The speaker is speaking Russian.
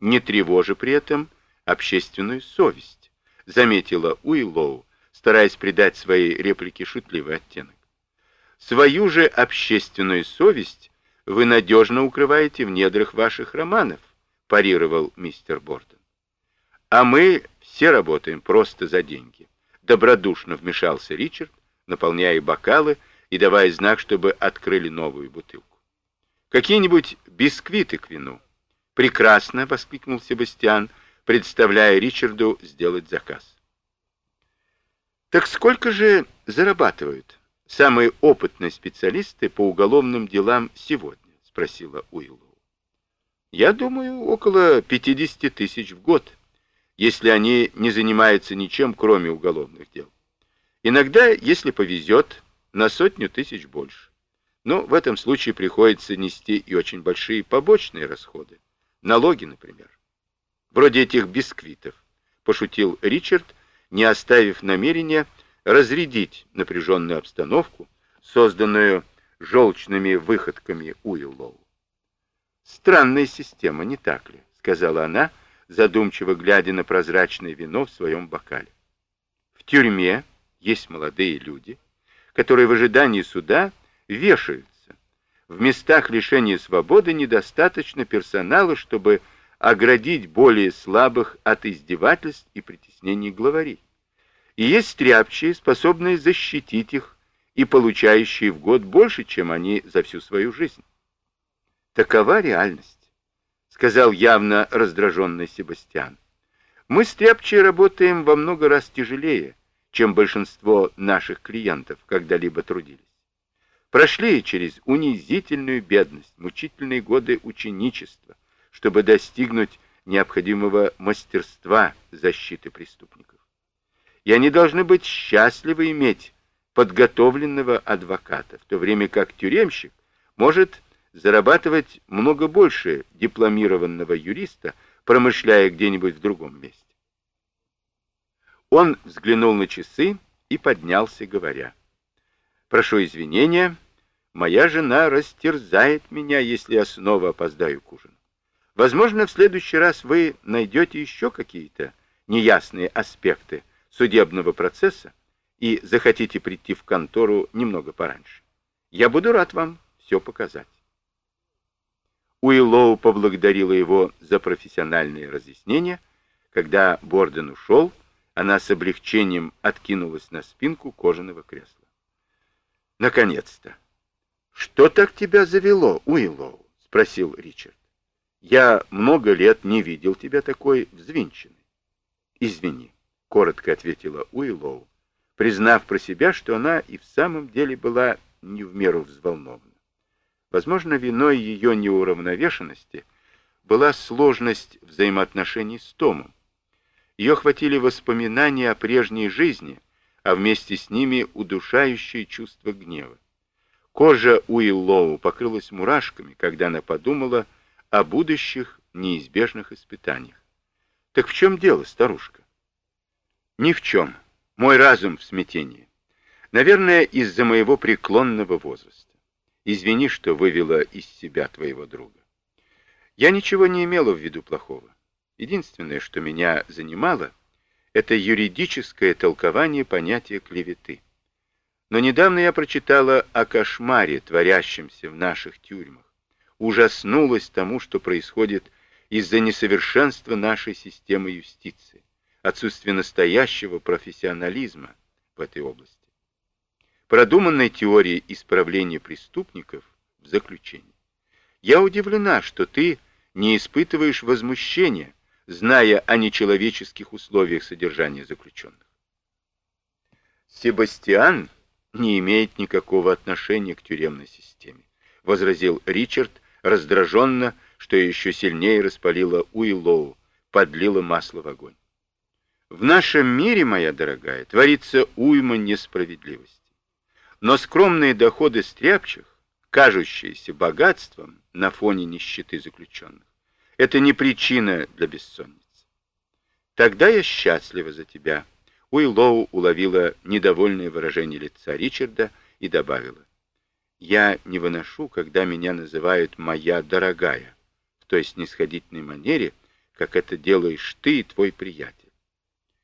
не тревожа при этом общественную совесть, заметила Уиллоу, стараясь придать своей реплике шутливый оттенок. Свою же общественную совесть вы надежно укрываете в недрах ваших романов, парировал мистер Борден. А мы все работаем просто за деньги. Добродушно вмешался Ричард, наполняя бокалы и давая знак, чтобы открыли новую бутылку. Какие-нибудь бисквиты к вину. Прекрасно, воскликнул Себастьян, представляя Ричарду сделать заказ. Так сколько же зарабатывают самые опытные специалисты по уголовным делам сегодня? Спросила Уиллоу. Я думаю, около 50 тысяч в год, если они не занимаются ничем, кроме уголовных дел. Иногда, если повезет, на сотню тысяч больше. Но в этом случае приходится нести и очень большие побочные расходы. Налоги, например. Вроде этих бисквитов, пошутил Ричард, не оставив намерения разрядить напряженную обстановку, созданную желчными выходками Уиллоу. «Странная система, не так ли?» — сказала она, задумчиво глядя на прозрачное вино в своем бокале. «В тюрьме есть молодые люди, которые в ожидании суда вешаются. В местах лишения свободы недостаточно персонала, чтобы оградить более слабых от издевательств и притеснений главарей. И есть стряпчие, способные защитить их и получающие в год больше, чем они за всю свою жизнь. Такова реальность, сказал явно раздраженный Себастьян. Мы стряпчие работаем во много раз тяжелее, чем большинство наших клиентов когда-либо трудились. Прошли через унизительную бедность, мучительные годы ученичества, чтобы достигнуть необходимого мастерства защиты преступников. И они должны быть счастливы иметь подготовленного адвоката, в то время как тюремщик может зарабатывать много больше дипломированного юриста, промышляя где-нибудь в другом месте. Он взглянул на часы и поднялся, говоря, «Прошу извинения, моя жена растерзает меня, если я снова опоздаю к ужину. Возможно, в следующий раз вы найдете еще какие-то неясные аспекты судебного процесса и захотите прийти в контору немного пораньше. Я буду рад вам все показать. Уиллоу поблагодарила его за профессиональные разъяснения. Когда Борден ушел, она с облегчением откинулась на спинку кожаного кресла. Наконец-то! Что так тебя завело, Уиллоу? Спросил Ричард. Я много лет не видел тебя такой взвинченной. Извини, коротко ответила Уиллоу, признав про себя, что она и в самом деле была не в меру взволнована. Возможно, виной ее неуравновешенности была сложность взаимоотношений с Томом. Ее хватили воспоминания о прежней жизни, а вместе с ними удушающее чувство гнева. Кожа Уиллоу покрылась мурашками, когда она подумала о будущих неизбежных испытаниях. Так в чем дело, старушка? Ни в чем. Мой разум в смятении. Наверное, из-за моего преклонного возраста. Извини, что вывела из себя твоего друга. Я ничего не имела в виду плохого. Единственное, что меня занимало, это юридическое толкование понятия клеветы. Но недавно я прочитала о кошмаре, творящемся в наших тюрьмах ужаснулась тому, что происходит из-за несовершенства нашей системы юстиции, отсутствия настоящего профессионализма в этой области. Продуманной теории исправления преступников в заключении. Я удивлена, что ты не испытываешь возмущения, зная о нечеловеческих условиях содержания заключенных. Себастьян не имеет никакого отношения к тюремной системе, возразил Ричард, раздраженно, что еще сильнее распалило Уиллоу, подлило масло в огонь. В нашем мире, моя дорогая, творится уйма несправедливости. Но скромные доходы стряпчих, кажущиеся богатством на фоне нищеты заключенных, это не причина для бессонницы. Тогда я счастлива за тебя. Уиллоу уловила недовольное выражение лица Ричарда и добавила. Я не выношу, когда меня называют «моя дорогая», в той снисходительной манере, как это делаешь ты и твой приятель.